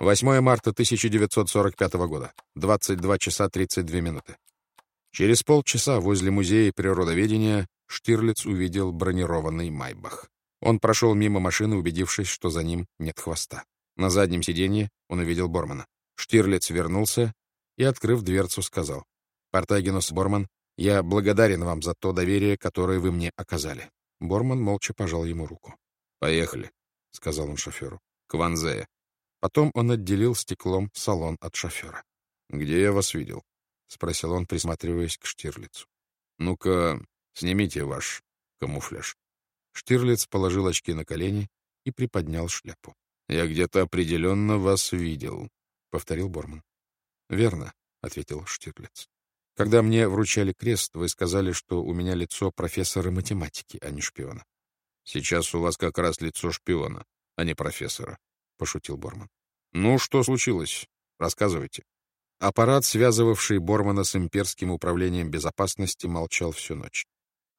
8 марта 1945 года. 22 часа 32 минуты. Через полчаса возле музея природоведения Штирлиц увидел бронированный Майбах. Он прошел мимо машины, убедившись, что за ним нет хвоста. На заднем сиденье он увидел Бормана. Штирлиц вернулся и, открыв дверцу, сказал. «Портагинус Борман, я благодарен вам за то доверие, которое вы мне оказали». Борман молча пожал ему руку. «Поехали», — сказал он шоферу. «К Ванзее». Потом он отделил стеклом салон от шофера. «Где я вас видел?» — спросил он, присматриваясь к Штирлицу. «Ну-ка, снимите ваш камуфляж». Штирлиц положил очки на колени и приподнял шляпу. «Я где-то определенно вас видел», — повторил Борман. «Верно», — ответил Штирлиц. «Когда мне вручали крест, вы сказали, что у меня лицо профессора математики, а не шпиона». «Сейчас у вас как раз лицо шпиона, а не профессора», — пошутил Борман. «Ну, что случилось? Рассказывайте». Аппарат, связывавший Бормана с имперским управлением безопасности, молчал всю ночь.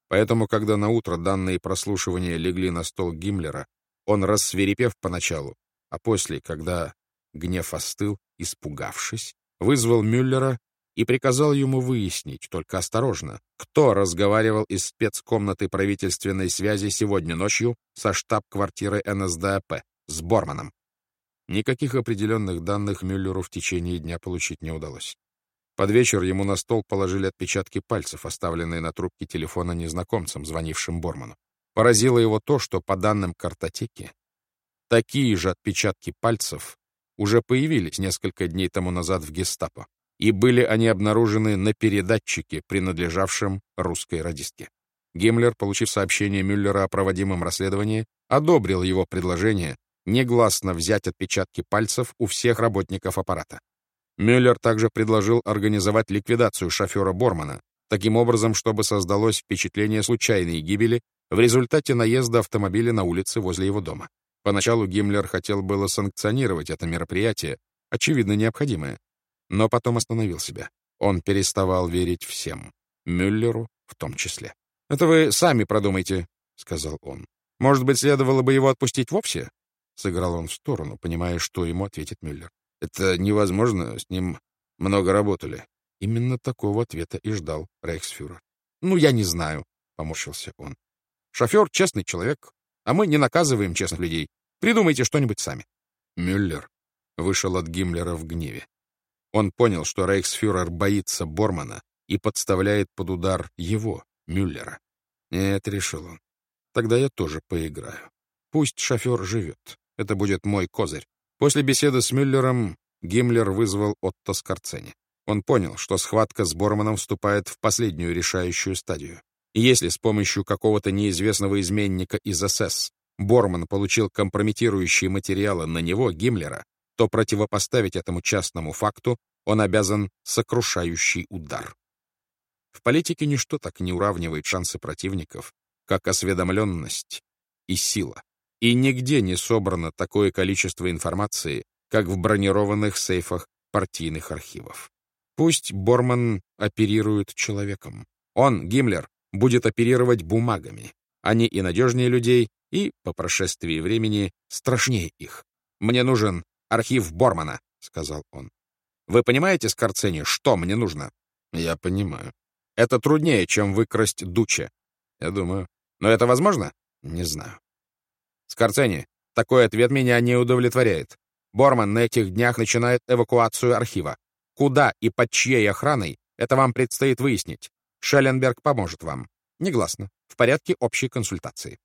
Поэтому, когда на утро данные прослушивания легли на стол Гиммлера, он, рассверепев поначалу, а после, когда гнев остыл, испугавшись, вызвал Мюллера и приказал ему выяснить, только осторожно, кто разговаривал из спецкомнаты правительственной связи сегодня ночью со штаб-квартирой НСДАП с Борманом. Никаких определенных данных Мюллеру в течение дня получить не удалось. Под вечер ему на стол положили отпечатки пальцев, оставленные на трубке телефона незнакомцем, звонившим Борману. Поразило его то, что, по данным картотеки, такие же отпечатки пальцев уже появились несколько дней тому назад в гестапо, и были они обнаружены на передатчике, принадлежавшем русской радистке. Гиммлер, получив сообщение Мюллера о проводимом расследовании, одобрил его предложение негласно взять отпечатки пальцев у всех работников аппарата. Мюллер также предложил организовать ликвидацию шофера Бормана, таким образом, чтобы создалось впечатление случайной гибели в результате наезда автомобиля на улице возле его дома. Поначалу Гиммлер хотел было санкционировать это мероприятие, очевидно необходимое, но потом остановил себя. Он переставал верить всем, Мюллеру в том числе. «Это вы сами продумайте», — сказал он. «Может быть, следовало бы его отпустить вовсе?» Сыграл он в сторону, понимая, что ему ответит Мюллер. Это невозможно, с ним много работали. Именно такого ответа и ждал рейхсфюрер. «Ну, я не знаю», — поморщился он. «Шофер — честный человек, а мы не наказываем честных людей. Придумайте что-нибудь сами». Мюллер вышел от Гиммлера в гневе. Он понял, что рейхсфюрер боится Бормана и подставляет под удар его, Мюллера. «Нет», — решил он, — «тогда я тоже поиграю. Пусть шофер живет. Это будет мой козырь. После беседы с Мюллером Гиммлер вызвал Отто Скорцени. Он понял, что схватка с Борманом вступает в последнюю решающую стадию. И если с помощью какого-то неизвестного изменника из СС Борман получил компрометирующие материалы на него, Гиммлера, то противопоставить этому частному факту он обязан сокрушающий удар. В политике ничто так не уравнивает шансы противников, как осведомленность и сила. И нигде не собрано такое количество информации, как в бронированных сейфах партийных архивов. Пусть Борман оперирует человеком. Он, Гиммлер, будет оперировать бумагами. Они и надежнее людей, и, по прошествии времени, страшнее их. «Мне нужен архив Бормана», — сказал он. «Вы понимаете, Скорцени, что мне нужно?» «Я понимаю. Это труднее, чем выкрасть Дуче». «Я думаю». «Но это возможно?» «Не знаю». Скорцени, такой ответ меня не удовлетворяет. Борман на этих днях начинает эвакуацию архива. Куда и под чьей охраной, это вам предстоит выяснить. Шелленберг поможет вам. Негласно. В порядке общей консультации.